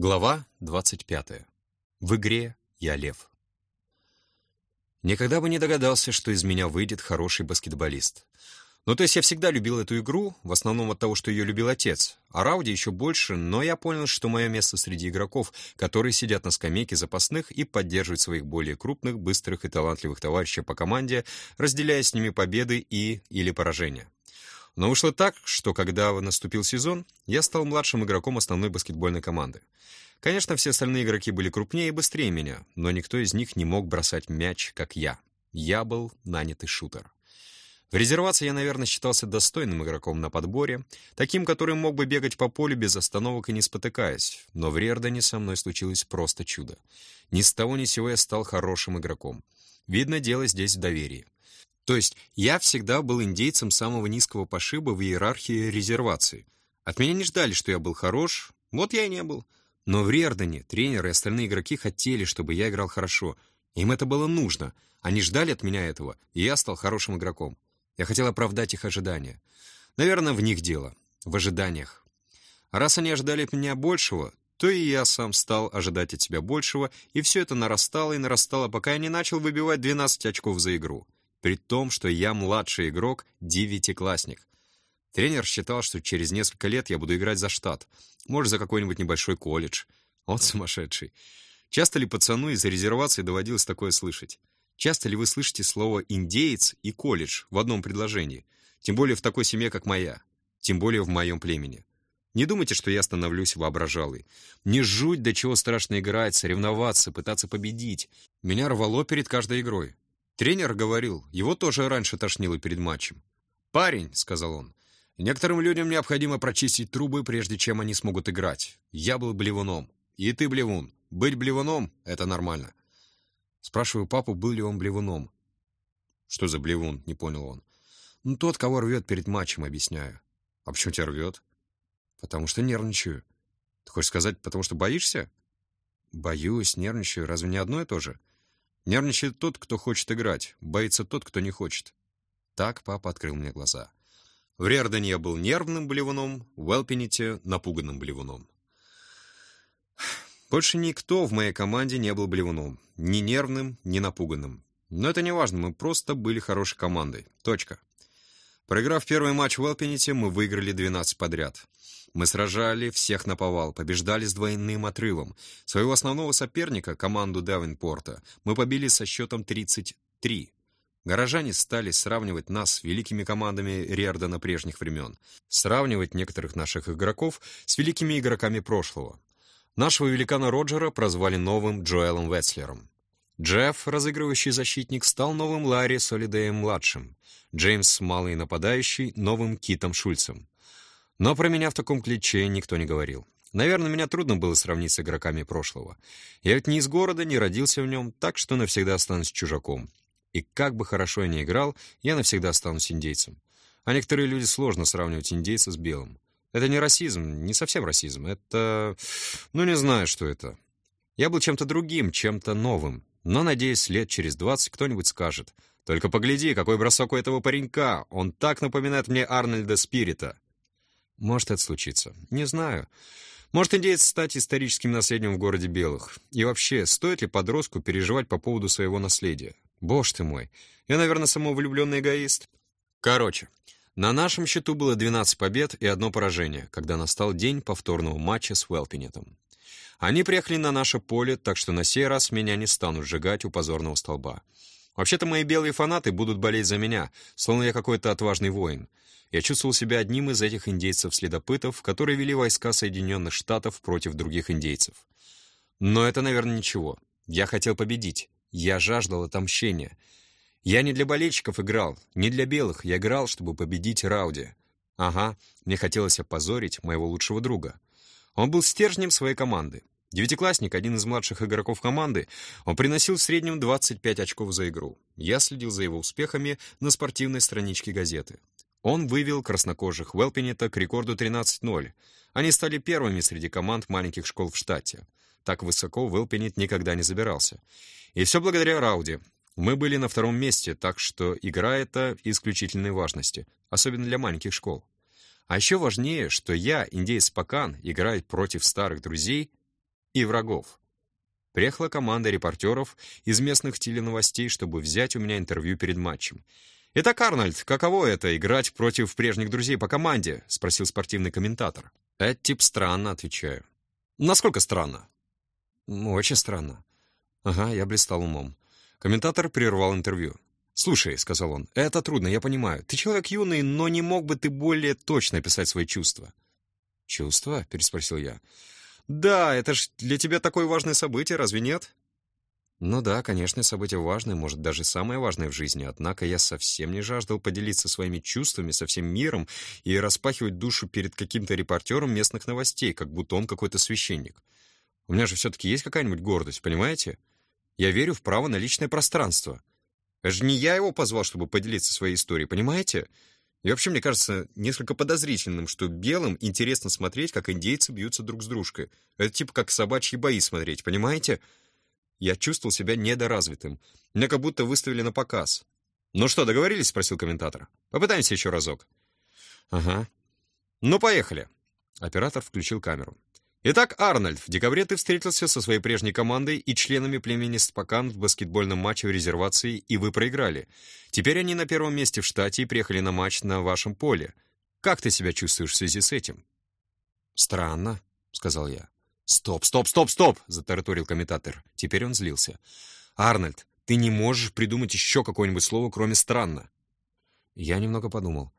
Глава 25. В игре я лев. Никогда бы не догадался, что из меня выйдет хороший баскетболист. Ну, то есть я всегда любил эту игру, в основном от того, что ее любил отец. А Рауди еще больше, но я понял, что мое место среди игроков, которые сидят на скамейке запасных и поддерживают своих более крупных, быстрых и талантливых товарищей по команде, разделяя с ними победы и или поражения. Но вышло так, что когда наступил сезон, я стал младшим игроком основной баскетбольной команды. Конечно, все остальные игроки были крупнее и быстрее меня, но никто из них не мог бросать мяч, как я. Я был нанятый шутер. В резервации я, наверное, считался достойным игроком на подборе, таким, который мог бы бегать по полю без остановок и не спотыкаясь. Но в Риордане со мной случилось просто чудо. Ни с того ни сего я стал хорошим игроком. Видно, дело здесь в доверии. То есть я всегда был индейцем самого низкого пошиба в иерархии резервации. От меня не ждали, что я был хорош, вот я и не был. Но в Риордане тренеры и остальные игроки хотели, чтобы я играл хорошо. Им это было нужно. Они ждали от меня этого, и я стал хорошим игроком. Я хотел оправдать их ожидания. Наверное, в них дело. В ожиданиях. Раз они ожидали от меня большего, то и я сам стал ожидать от себя большего, и все это нарастало и нарастало, пока я не начал выбивать 12 очков за игру при том, что я младший игрок, девятиклассник. Тренер считал, что через несколько лет я буду играть за штат, может, за какой-нибудь небольшой колледж. Он сумасшедший. Часто ли пацану из резервации доводилось такое слышать? Часто ли вы слышите слово «индеец» и «колледж» в одном предложении? Тем более в такой семье, как моя. Тем более в моем племени. Не думайте, что я становлюсь воображалой. Не жуть, до чего страшно играть, соревноваться, пытаться победить. Меня рвало перед каждой игрой. Тренер говорил, его тоже раньше тошнило перед матчем. «Парень», — сказал он, — «некоторым людям необходимо прочистить трубы, прежде чем они смогут играть. Я был блевуном. И ты блевун. Быть блевуном — это нормально». Спрашиваю папу, был ли он блевуном. «Что за блевун?» — не понял он. «Ну, тот, кого рвет перед матчем, объясняю». «А почему тебя рвет?» «Потому что нервничаю». «Ты хочешь сказать, потому что боишься?» «Боюсь, нервничаю. Разве не одно и то же?» Нервничает тот, кто хочет играть, боится тот, кто не хочет. Так папа открыл мне глаза. В Рердене я был нервным блевуном, в Элпините — напуганным блевуном. Больше никто в моей команде не был блевуном. Ни нервным, ни напуганным. Но это не важно, мы просто были хорошей командой. Точка. Проиграв первый матч в Элпините, мы выиграли 12 подряд. Мы сражали всех на повал, побеждали с двойным отрывом. Своего основного соперника, команду Давенпорта, мы побили со счетом 33. Горожане стали сравнивать нас с великими командами Риордана прежних времен, сравнивать некоторых наших игроков с великими игроками прошлого. Нашего великана Роджера прозвали новым Джоэлом Ветслером. Джефф, разыгрывающий защитник, стал новым Ларри Солидеем-младшим. Джеймс, малый нападающий, новым Китом Шульцем. Но про меня в таком ключе никто не говорил. Наверное, меня трудно было сравнить с игроками прошлого. Я ведь не из города, не родился в нем, так что навсегда останусь чужаком. И как бы хорошо я ни играл, я навсегда останусь индейцем. А некоторые люди сложно сравнивать индейца с белым. Это не расизм, не совсем расизм. Это... ну, не знаю, что это. Я был чем-то другим, чем-то новым. Но, надеюсь, лет через двадцать кто-нибудь скажет. «Только погляди, какой бросок у этого паренька! Он так напоминает мне Арнольда Спирита!» Может это случиться. Не знаю. Может индейец стать историческим наследием в городе белых. И вообще, стоит ли подростку переживать по поводу своего наследия? Боже ты мой. Я, наверное, самовлюбленный эгоист. Короче, на нашем счету было 12 побед и одно поражение, когда настал день повторного матча с Уэлпинетом. Они приехали на наше поле, так что на сей раз меня не станут сжигать у позорного столба. Вообще-то мои белые фанаты будут болеть за меня, словно я какой-то отважный воин. Я чувствовал себя одним из этих индейцев-следопытов, которые вели войска Соединенных Штатов против других индейцев. Но это, наверное, ничего. Я хотел победить. Я жаждал отомщения. Я не для болельщиков играл, не для белых. Я играл, чтобы победить Рауди. Ага, мне хотелось опозорить моего лучшего друга. Он был стержнем своей команды. Девятиклассник, один из младших игроков команды, он приносил в среднем 25 очков за игру. Я следил за его успехами на спортивной страничке газеты. Он вывел краснокожих Велпинета к рекорду 13-0. Они стали первыми среди команд маленьких школ в штате. Так высоко Велпинет никогда не забирался. И все благодаря Рауди. Мы были на втором месте, так что игра эта исключительной важности, особенно для маленьких школ. А еще важнее, что я, индейец Пакан, играю против старых друзей и врагов. Приехала команда репортеров из местных теленовостей, чтобы взять у меня интервью перед матчем. «Итак, Арнольд, каково это — играть против прежних друзей по команде?» — спросил спортивный комментатор. «Это тип странно», — отвечаю. «Насколько странно?» «Очень странно». «Ага, я блистал умом». Комментатор прервал интервью. «Слушай», — сказал он, — «это трудно, я понимаю. Ты человек юный, но не мог бы ты более точно описать свои чувства?» «Чувства?» — переспросил я. «Да, это ж для тебя такое важное событие, разве нет?» «Ну да, конечно, событие важное, может, даже самое важное в жизни, однако я совсем не жаждал поделиться своими чувствами со всем миром и распахивать душу перед каким-то репортером местных новостей, как будто он какой-то священник. У меня же все-таки есть какая-нибудь гордость, понимаете? Я верю в право на личное пространство. Это не я его позвал, чтобы поделиться своей историей, понимаете? И вообще, мне кажется, несколько подозрительным, что белым интересно смотреть, как индейцы бьются друг с дружкой. Это типа как собачьи бои смотреть, понимаете? Я чувствовал себя недоразвитым. Меня как будто выставили на показ. «Ну что, договорились?» — спросил комментатор. «Попытаемся еще разок». «Ага». «Ну, поехали». Оператор включил камеру. Итак, Арнольд, в декабре ты встретился со своей прежней командой и членами племени Спокан в баскетбольном матче в резервации, и вы проиграли. Теперь они на первом месте в штате и приехали на матч на вашем поле. Как ты себя чувствуешь в связи с этим? Странно, сказал я. Стоп, стоп, стоп, стоп, затараторил комментатор. Теперь он злился. Арнольд, ты не можешь придумать еще какое-нибудь слово, кроме странно. Я немного подумал.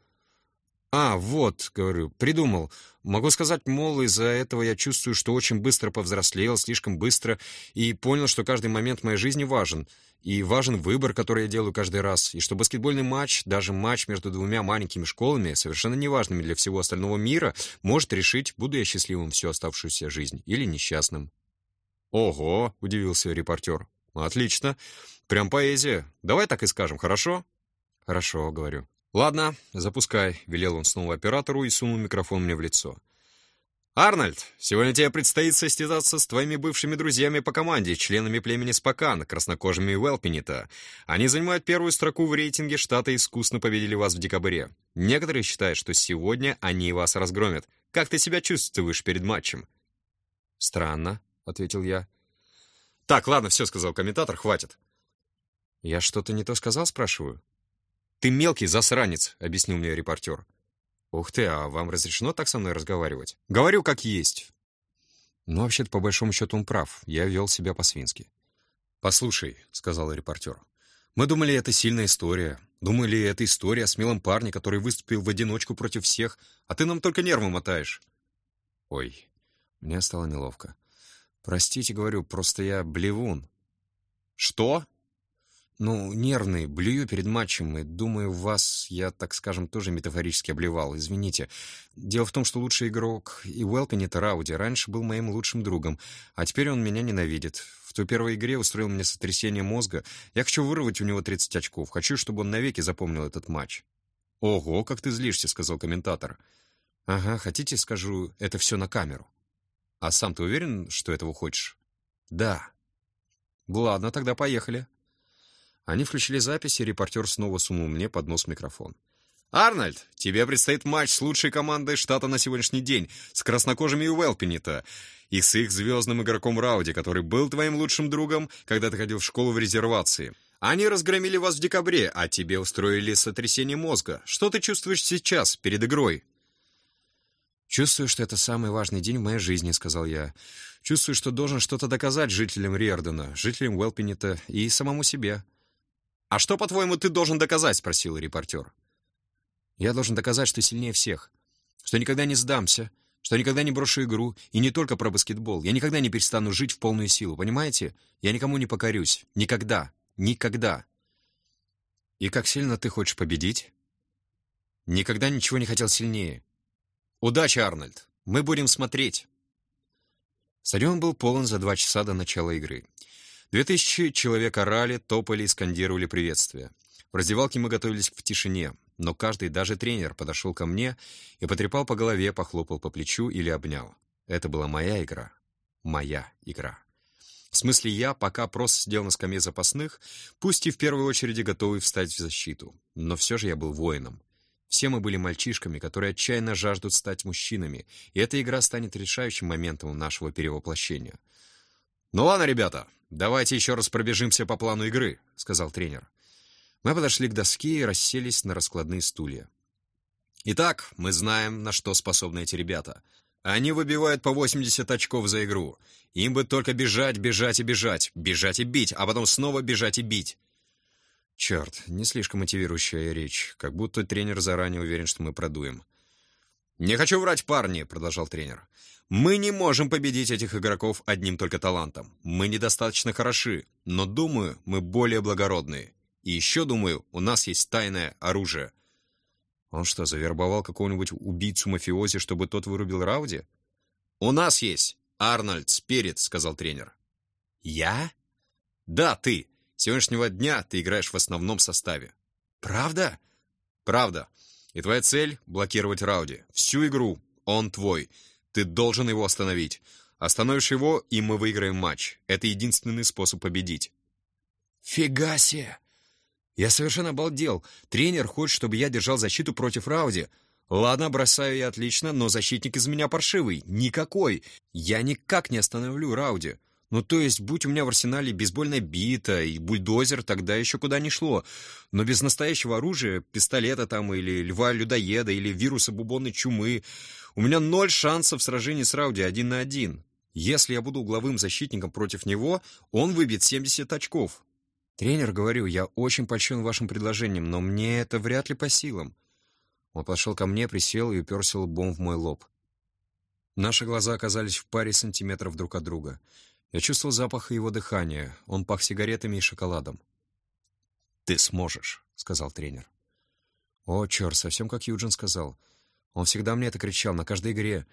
«А, вот, — говорю, — придумал. Могу сказать, мол, из-за этого я чувствую, что очень быстро повзрослел, слишком быстро, и понял, что каждый момент моей жизни важен. И важен выбор, который я делаю каждый раз. И что баскетбольный матч, даже матч между двумя маленькими школами, совершенно неважными для всего остального мира, может решить, буду я счастливым всю оставшуюся жизнь или несчастным». «Ого!» — удивился репортер. «Отлично. Прям поэзия. Давай так и скажем, хорошо?» «Хорошо», — говорю. «Ладно, запускай», — велел он снова оператору и сунул микрофон мне в лицо. «Арнольд, сегодня тебе предстоит состязаться с твоими бывшими друзьями по команде, членами племени Спокан, краснокожими Уэлпинита. Они занимают первую строку в рейтинге штата и искусно победили вас в декабре. Некоторые считают, что сегодня они вас разгромят. Как ты себя чувствуешь перед матчем?» «Странно», — ответил я. «Так, ладно, все», — сказал комментатор, — «хватит». «Я что-то не то сказал?» — спрашиваю. «Ты мелкий засранец», — объяснил мне репортер. «Ух ты, а вам разрешено так со мной разговаривать?» «Говорю, как есть». Ну, вообще-то, по большому счету, он прав. Я вел себя по-свински. «Послушай», — сказал репортер, — «мы думали, это сильная история. Думали, это история о смелом парне, который выступил в одиночку против всех, а ты нам только нервы мотаешь». «Ой, мне стало неловко. Простите, говорю, просто я блевун». «Что?» Ну, нервный, блюю перед матчем, и думаю, вас я, так скажем, тоже метафорически обливал, извините. Дело в том, что лучший игрок и Уэлпин это Рауди, раньше был моим лучшим другом, а теперь он меня ненавидит. В той первой игре устроил мне сотрясение мозга. Я хочу вырвать у него 30 очков, хочу, чтобы он навеки запомнил этот матч. «Ого, как ты злишься», — сказал комментатор. «Ага, хотите, скажу, это все на камеру». «А сам ты уверен, что этого хочешь?» «Да». «Ладно, тогда поехали». Они включили запись, и репортер снова сунул мне под нос микрофон. «Арнольд, тебе предстоит матч с лучшей командой штата на сегодняшний день, с краснокожими Уэлпинита, и с их звездным игроком Рауди, который был твоим лучшим другом, когда ты ходил в школу в резервации. Они разгромили вас в декабре, а тебе устроили сотрясение мозга. Что ты чувствуешь сейчас, перед игрой?» «Чувствую, что это самый важный день в моей жизни», — сказал я. «Чувствую, что должен что-то доказать жителям Риордена, жителям Уэлпинита и самому себе». «А что, по-твоему, ты должен доказать?» — спросил репортер. «Я должен доказать, что сильнее всех, что никогда не сдамся, что никогда не брошу игру, и не только про баскетбол. Я никогда не перестану жить в полную силу, понимаете? Я никому не покорюсь. Никогда. Никогда. И как сильно ты хочешь победить? Никогда ничего не хотел сильнее. Удачи, Арнольд. Мы будем смотреть. Стадион был полон за два часа до начала игры. Две тысячи человек орали, топали и скандировали приветствия. В раздевалке мы готовились в тишине, но каждый, даже тренер, подошел ко мне и потрепал по голове, похлопал по плечу или обнял. Это была моя игра. Моя игра. В смысле, я пока просто сидел на скамье запасных, пусть и в первой очереди готовый встать в защиту. Но все же я был воином. Все мы были мальчишками, которые отчаянно жаждут стать мужчинами, и эта игра станет решающим моментом нашего перевоплощения — «Ну ладно, ребята, давайте еще раз пробежимся по плану игры», — сказал тренер. Мы подошли к доске и расселись на раскладные стулья. Итак, мы знаем, на что способны эти ребята. Они выбивают по 80 очков за игру. Им бы только бежать, бежать и бежать, бежать и бить, а потом снова бежать и бить. Черт, не слишком мотивирующая речь, как будто тренер заранее уверен, что мы продуем. «Не хочу врать, парни», — продолжал тренер. «Мы не можем победить этих игроков одним только талантом. Мы недостаточно хороши, но, думаю, мы более благородные. И еще, думаю, у нас есть тайное оружие». Он что, завербовал какого-нибудь убийцу-мафиози, чтобы тот вырубил Рауди? «У нас есть Арнольд Спирит», — сказал тренер. «Я?» «Да, ты. С сегодняшнего дня ты играешь в основном составе». «Правда?» «Правда. И твоя цель — блокировать Рауди. Всю игру. Он твой. Ты должен его остановить. Остановишь его, и мы выиграем матч. Это единственный способ победить». «Фига себе!» Я совершенно обалдел. Тренер хочет, чтобы я держал защиту против Рауди. Ладно, бросаю я отлично, но защитник из меня паршивый. Никакой. Я никак не остановлю Рауди. Ну, то есть, будь у меня в арсенале бейсбольная бита и бульдозер, тогда еще куда ни шло. Но без настоящего оружия, пистолета там, или льва-людоеда, или вируса бубонной чумы, у меня ноль шансов в сражении с Рауди один на один. Если я буду угловым защитником против него, он выбьет 70 очков. «Тренер, говорю, я очень польщен вашим предложением, но мне это вряд ли по силам». Он подошел ко мне, присел и уперся лбом в мой лоб. Наши глаза оказались в паре сантиметров друг от друга. Я чувствовал запах его дыхания. Он пах сигаретами и шоколадом. «Ты сможешь», — сказал тренер. «О, черт, совсем как Юджин сказал. Он всегда мне это кричал на каждой игре.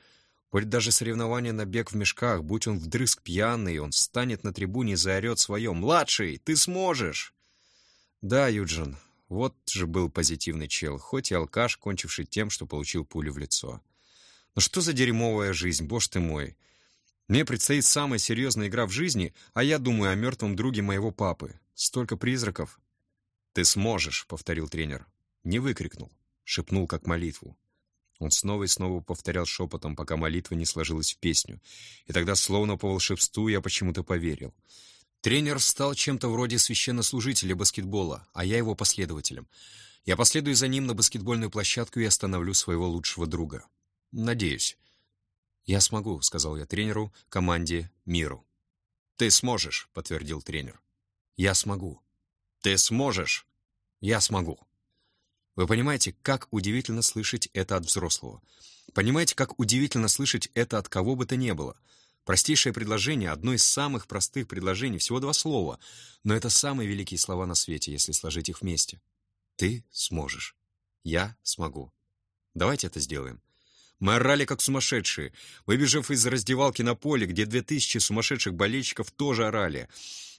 Хоть даже соревнование на бег в мешках, будь он вдрызг пьяный, он встанет на трибуне и заорет свое «Младший, ты сможешь!» Да, Юджин, вот же был позитивный чел, хоть и алкаш, кончивший тем, что получил пулю в лицо. Но что за дерьмовая жизнь, боже ты мой! Мне предстоит самая серьезная игра в жизни, а я думаю о мертвом друге моего папы. Столько призраков. «Ты сможешь», — повторил тренер. Не выкрикнул, шепнул как молитву. Он снова и снова повторял шепотом, пока молитва не сложилась в песню. И тогда, словно по волшебству, я почему-то поверил. Тренер стал чем-то вроде священнослужителя баскетбола, а я его последователем. Я последую за ним на баскетбольную площадку и остановлю своего лучшего друга. Надеюсь. «Я смогу», — сказал я тренеру, команде, миру. «Ты сможешь», — подтвердил тренер. «Я смогу». «Ты сможешь». «Я смогу». Вы понимаете, как удивительно слышать это от взрослого. Понимаете, как удивительно слышать это от кого бы то ни было. Простейшее предложение, одно из самых простых предложений, всего два слова, но это самые великие слова на свете, если сложить их вместе. Ты сможешь. Я смогу. Давайте это сделаем. Мы орали как сумасшедшие. Выбежав из раздевалки на поле, где две тысячи сумасшедших болельщиков тоже орали.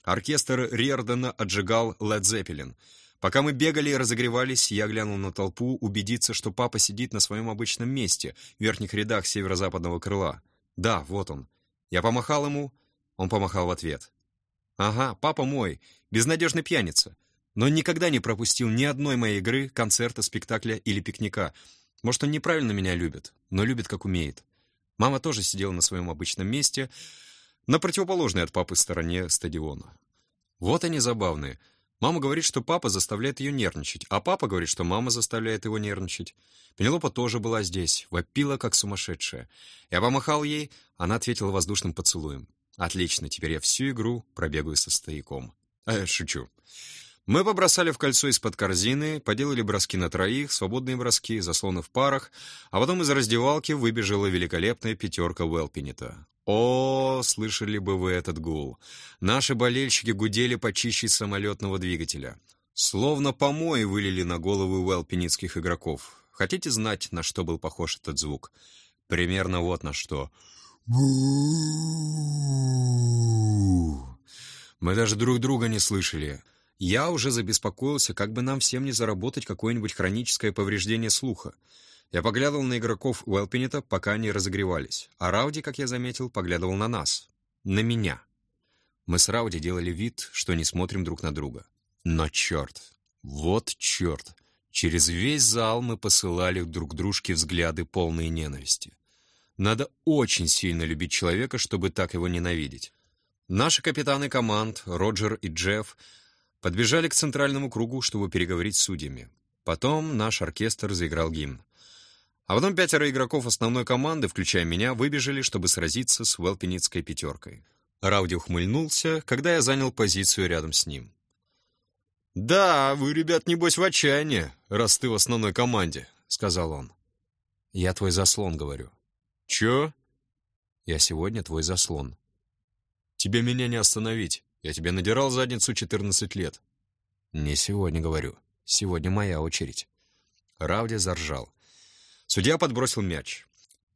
Оркестр Риордана отжигал Led Zeppelin. Пока мы бегали и разогревались, я глянул на толпу, убедиться, что папа сидит на своем обычном месте, в верхних рядах северо-западного крыла. Да, вот он. Я помахал ему, он помахал в ответ. Ага, папа мой, безнадежный пьяница. Но никогда не пропустил ни одной моей игры, концерта, спектакля или пикника. Может, он неправильно меня любит, но любит, как умеет. Мама тоже сидела на своем обычном месте, на противоположной от папы стороне стадиона. Вот они забавные — Мама говорит, что папа заставляет ее нервничать, а папа говорит, что мама заставляет его нервничать. Пенелопа тоже была здесь, вопила как сумасшедшая. Я помахал ей, она ответила воздушным поцелуем. Отлично, теперь я всю игру пробегаю со стояком. Э, шучу. Мы побросали в кольцо из-под корзины, поделали броски на троих, свободные броски, заслоны в парах, а потом из раздевалки выбежала великолепная пятерка Уэлпинета. О, слышали бы вы этот гул. Наши болельщики гудели почище самолетного двигателя. Словно помои вылили на головы уэлпеницких игроков. Хотите знать, на что был похож этот звук? Примерно вот на что. Мы даже друг друга не слышали. Я уже забеспокоился, как бы нам всем не заработать какое-нибудь хроническое повреждение слуха. Я поглядывал на игроков Уэлпинета, пока они разогревались, а Рауди, как я заметил, поглядывал на нас. На меня. Мы с Рауди делали вид, что не смотрим друг на друга. Но черт, вот черт, через весь зал мы посылали друг дружке взгляды полные ненависти. Надо очень сильно любить человека, чтобы так его ненавидеть. Наши капитаны команд, Роджер и Джефф, подбежали к центральному кругу, чтобы переговорить с судьями. Потом наш оркестр заиграл гимн. А потом пятеро игроков основной команды, включая меня, выбежали, чтобы сразиться с Велпеницкой пятеркой. Рауди ухмыльнулся, когда я занял позицию рядом с ним. «Да, вы, ребят, небось, в отчаянии, раз ты в основной команде», — сказал он. «Я твой заслон», — говорю. «Чё?» «Я сегодня твой заслон». «Тебе меня не остановить. Я тебе надирал задницу 14 лет». «Не сегодня», — говорю. «Сегодня моя очередь». Рауди заржал. Судья подбросил мяч.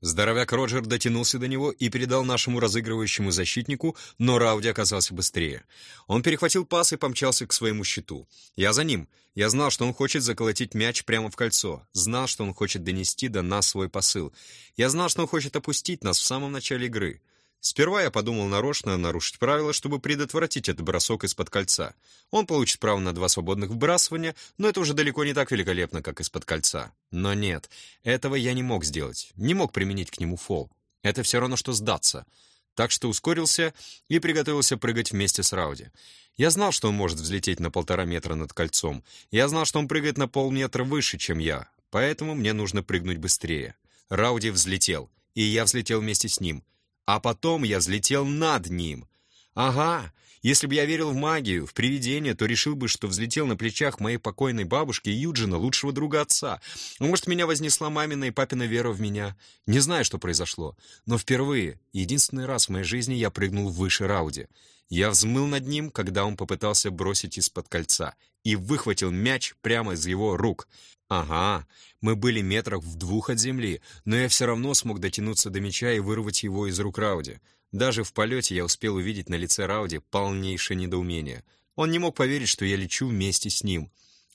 Здоровяк Роджер дотянулся до него и передал нашему разыгрывающему защитнику, но Рауди оказался быстрее. Он перехватил пас и помчался к своему щиту. Я за ним. Я знал, что он хочет заколотить мяч прямо в кольцо. Знал, что он хочет донести до нас свой посыл. Я знал, что он хочет опустить нас в самом начале игры. Сперва я подумал нарочно нарушить правила, чтобы предотвратить этот бросок из-под кольца. Он получит право на два свободных вбрасывания, но это уже далеко не так великолепно, как из-под кольца. Но нет, этого я не мог сделать, не мог применить к нему фол. Это все равно, что сдаться. Так что ускорился и приготовился прыгать вместе с Рауди. Я знал, что он может взлететь на полтора метра над кольцом. Я знал, что он прыгает на полметра выше, чем я, поэтому мне нужно прыгнуть быстрее. Рауди взлетел, и я взлетел вместе с ним — а потом я взлетел над ним. Ага, если бы я верил в магию, в привидения, то решил бы, что взлетел на плечах моей покойной бабушки Юджина, лучшего друга отца. Может, меня вознесла мамина и папина вера в меня. Не знаю, что произошло, но впервые, единственный раз в моей жизни я прыгнул выше Рауди. Я взмыл над ним, когда он попытался бросить из-под кольца, и выхватил мяч прямо из его рук. Ага, мы были метрах в двух от земли, но я все равно смог дотянуться до мяча и вырвать его из рук Рауди. Даже в полете я успел увидеть на лице Рауди полнейшее недоумение. Он не мог поверить, что я лечу вместе с ним.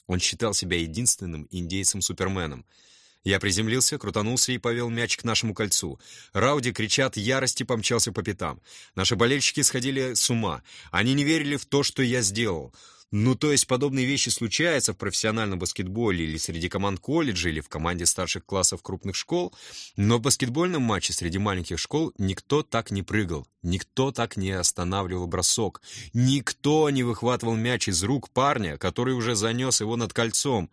Он считал себя единственным индейцем-суперменом. Я приземлился, крутанулся и повел мяч к нашему кольцу. Рауди, кричат, ярости помчался по пятам. Наши болельщики сходили с ума. Они не верили в то, что я сделал. Ну, то есть подобные вещи случаются в профессиональном баскетболе или среди команд колледжа, или в команде старших классов крупных школ, но в баскетбольном матче среди маленьких школ никто так не прыгал, никто так не останавливал бросок, никто не выхватывал мяч из рук парня, который уже занес его над кольцом.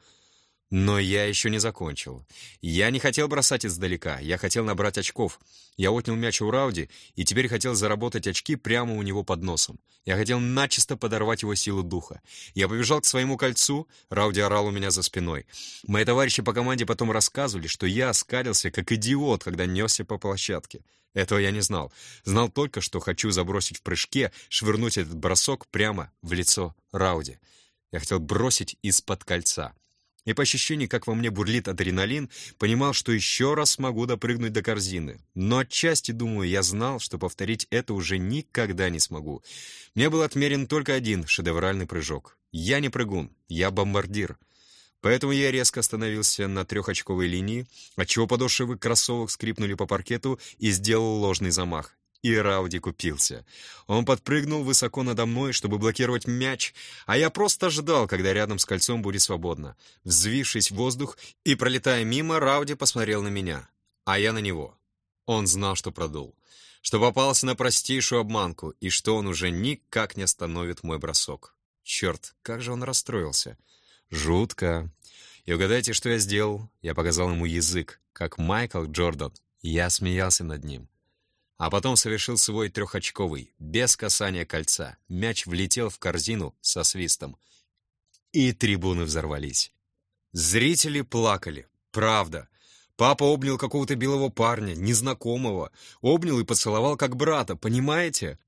Но я еще не закончил. Я не хотел бросать издалека, я хотел набрать очков. Я отнял мяч у Рауди и теперь хотел заработать очки прямо у него под носом. Я хотел начисто подорвать его силу духа. Я побежал к своему кольцу, Рауди орал у меня за спиной. Мои товарищи по команде потом рассказывали, что я оскалился как идиот, когда несся по площадке. Этого я не знал. Знал только, что хочу забросить в прыжке, швырнуть этот бросок прямо в лицо Рауди. Я хотел бросить из-под кольца и по ощущению, как во мне бурлит адреналин, понимал, что еще раз смогу допрыгнуть до корзины. Но отчасти, думаю, я знал, что повторить это уже никогда не смогу. Мне был отмерен только один шедевральный прыжок. Я не прыгун, я бомбардир. Поэтому я резко остановился на трехочковой линии, отчего подошвы кроссовок скрипнули по паркету и сделал ложный замах. И Рауди купился. Он подпрыгнул высоко надо мной, чтобы блокировать мяч, а я просто ждал, когда рядом с кольцом будет свободно. Взвившись в воздух и пролетая мимо, Рауди посмотрел на меня, а я на него. Он знал, что продул, что попался на простейшую обманку и что он уже никак не остановит мой бросок. Черт, как же он расстроился. Жутко. И угадайте, что я сделал? Я показал ему язык, как Майкл Джордан. Я смеялся над ним. А потом совершил свой трехочковый, без касания кольца. Мяч влетел в корзину со свистом. И трибуны взорвались. Зрители плакали. Правда. Папа обнял какого-то белого парня, незнакомого. Обнял и поцеловал как брата, понимаете?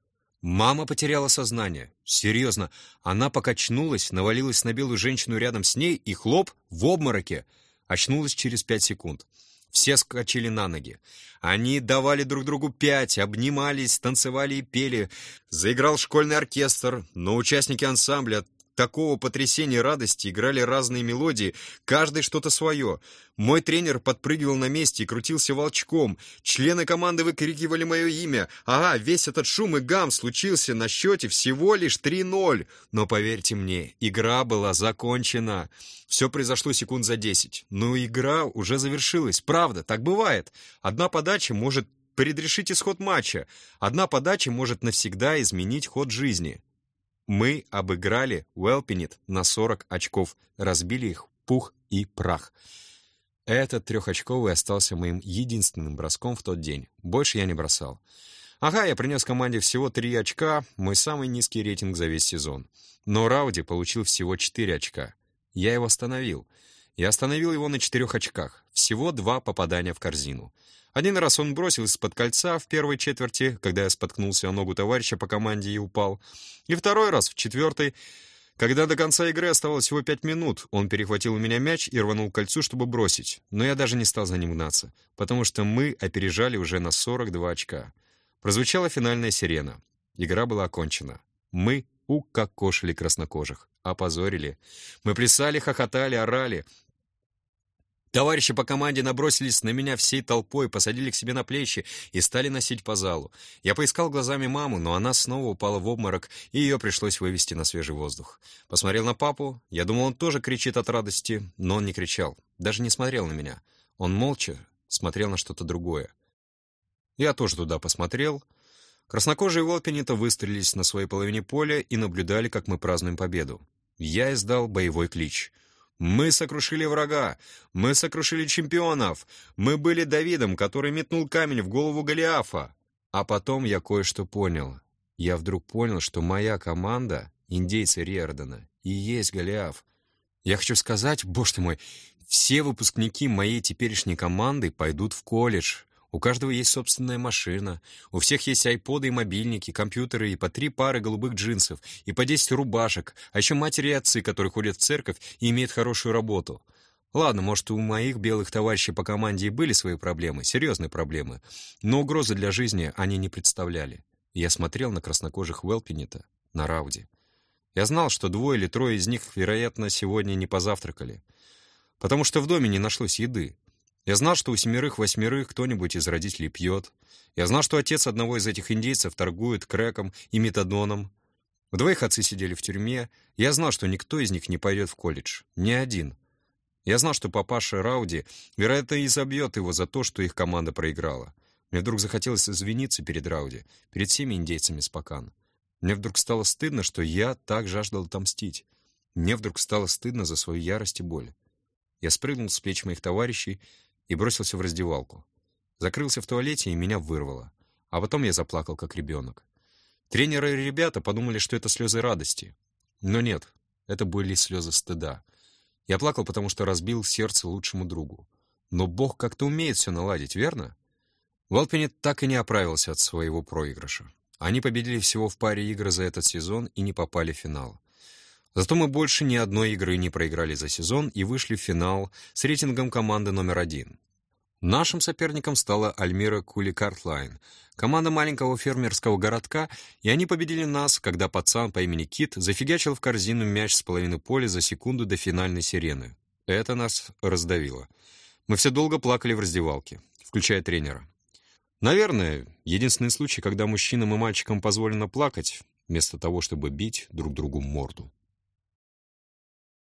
Мама потеряла сознание. Серьезно. Она покачнулась, навалилась на белую женщину рядом с ней и хлоп в обмороке. Очнулась через пять секунд. Все скачали на ноги. Они давали друг другу пять, обнимались, танцевали и пели. Заиграл школьный оркестр, но участники ансамбля такого потрясения радости играли разные мелодии, каждый что-то свое. Мой тренер подпрыгивал на месте и крутился волчком. Члены команды выкрикивали мое имя. Ага, весь этот шум и гам случился на счете всего лишь 3-0. Но поверьте мне, игра была закончена. Все произошло секунд за 10. Но игра уже завершилась. Правда, так бывает. Одна подача может предрешить исход матча. Одна подача может навсегда изменить ход жизни. Мы обыграли Уэлпинет на 40 очков, разбили их пух и прах. Этот трехочковый остался моим единственным броском в тот день. Больше я не бросал. Ага, я принес команде всего три очка, мой самый низкий рейтинг за весь сезон. Но Рауди получил всего четыре очка. Я его остановил. Я остановил его на четырех очках. Всего два попадания в корзину. Один раз он бросил из-под кольца в первой четверти, когда я споткнулся о ногу товарища по команде и упал. И второй раз в четвертой, когда до конца игры оставалось всего пять минут, он перехватил у меня мяч и рванул кольцу, чтобы бросить. Но я даже не стал за ним гнаться, потому что мы опережали уже на 42 очка. Прозвучала финальная сирена. Игра была окончена. Мы укокошили краснокожих. Опозорили. Мы плясали, хохотали, орали. Товарищи по команде набросились на меня всей толпой, посадили к себе на плечи и стали носить по залу. Я поискал глазами маму, но она снова упала в обморок, и ее пришлось вывести на свежий воздух. Посмотрел на папу. Я думал, он тоже кричит от радости, но он не кричал. Даже не смотрел на меня. Он молча смотрел на что-то другое. Я тоже туда посмотрел. Краснокожие Волпинета выстрелились на своей половине поля и наблюдали, как мы празднуем победу. Я издал боевой клич — мы сокрушили врага, мы сокрушили чемпионов, мы были Давидом, который метнул камень в голову Голиафа. А потом я кое-что понял. Я вдруг понял, что моя команда, индейцы Риордана, и есть Голиаф. Я хочу сказать, боже мой, все выпускники моей теперешней команды пойдут в колледж, у каждого есть собственная машина, у всех есть айподы и мобильники, компьютеры и по три пары голубых джинсов, и по десять рубашек, а еще матери и отцы, которые ходят в церковь и имеют хорошую работу. Ладно, может, у моих белых товарищей по команде и были свои проблемы, серьезные проблемы, но угрозы для жизни они не представляли. я смотрел на краснокожих Уэлпинета, на Рауди. Я знал, что двое или трое из них, вероятно, сегодня не позавтракали, потому что в доме не нашлось еды. Я знал, что у семерых-восьмерых кто-нибудь из родителей пьет. Я знал, что отец одного из этих индейцев торгует крэком и метадоном. В двоих отцы сидели в тюрьме. Я знал, что никто из них не пойдет в колледж. Ни один. Я знал, что папаша Рауди, вероятно, и забьет его за то, что их команда проиграла. Мне вдруг захотелось извиниться перед Рауди, перед всеми индейцами Спокан. Мне вдруг стало стыдно, что я так жаждал отомстить. Мне вдруг стало стыдно за свою ярость и боль. Я спрыгнул с плеч моих товарищей и бросился в раздевалку. Закрылся в туалете, и меня вырвало. А потом я заплакал, как ребенок. Тренеры и ребята подумали, что это слезы радости. Но нет, это были слезы стыда. Я плакал, потому что разбил сердце лучшему другу. Но Бог как-то умеет все наладить, верно? Валпинет так и не оправился от своего проигрыша. Они победили всего в паре игр за этот сезон и не попали в финал. Зато мы больше ни одной игры не проиграли за сезон и вышли в финал с рейтингом команды номер один. Нашим соперником стала Альмира Кули-Картлайн, команда маленького фермерского городка, и они победили нас, когда пацан по имени Кит зафигачил в корзину мяч с половины поля за секунду до финальной сирены. Это нас раздавило. Мы все долго плакали в раздевалке, включая тренера. Наверное, единственный случай, когда мужчинам и мальчикам позволено плакать, вместо того, чтобы бить друг другу морду.